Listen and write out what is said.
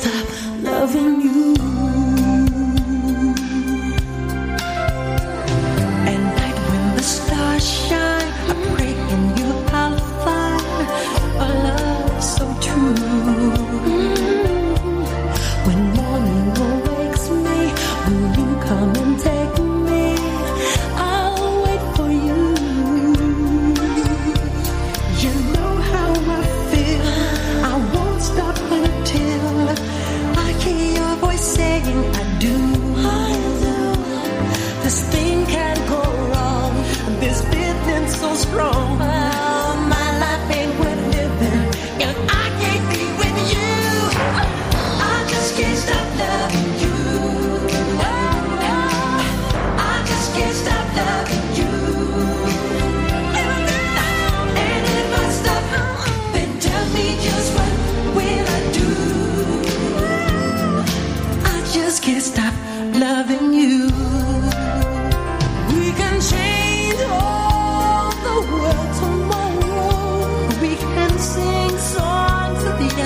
stop loving you.